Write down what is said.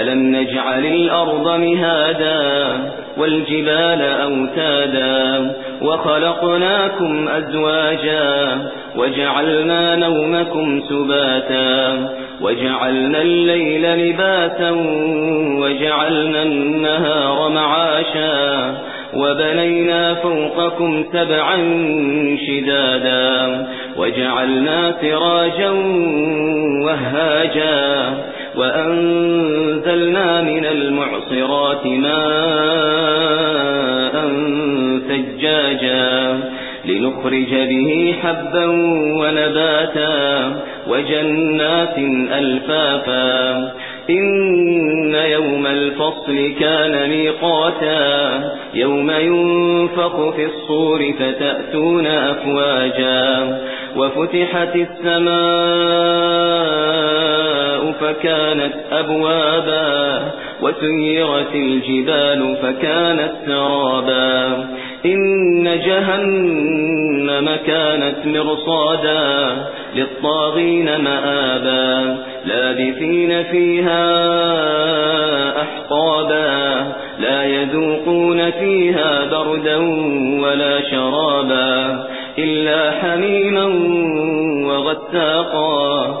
ألم نجعل الأرض مهادا والجبال أوتادا وخلقناكم أزواجا وجعلنا نومكم سباتا وجعلنا الليل لباسا وجعلنا النهار معاشا وبنينا فوقكم سبعا شدادا وجعلنا سراجا وهاجا وأنزلنا من المعصرات ماء ثجاجا لنخرج به حبا ونباتا وجنات ألفافا. إن يوم الفصل كان ميقاتا. يوم ينفق في الصور فتأتون أفواجا. وفتحت السماء فكانت أبوابا وسيرت الجبال فكانت سرابا إن جهنم كانت مرصادا للطاغين مآبا لابثين فيها أحقابا لا يذوقون فيها بردا ولا شرابا إلا حميما وغتاقا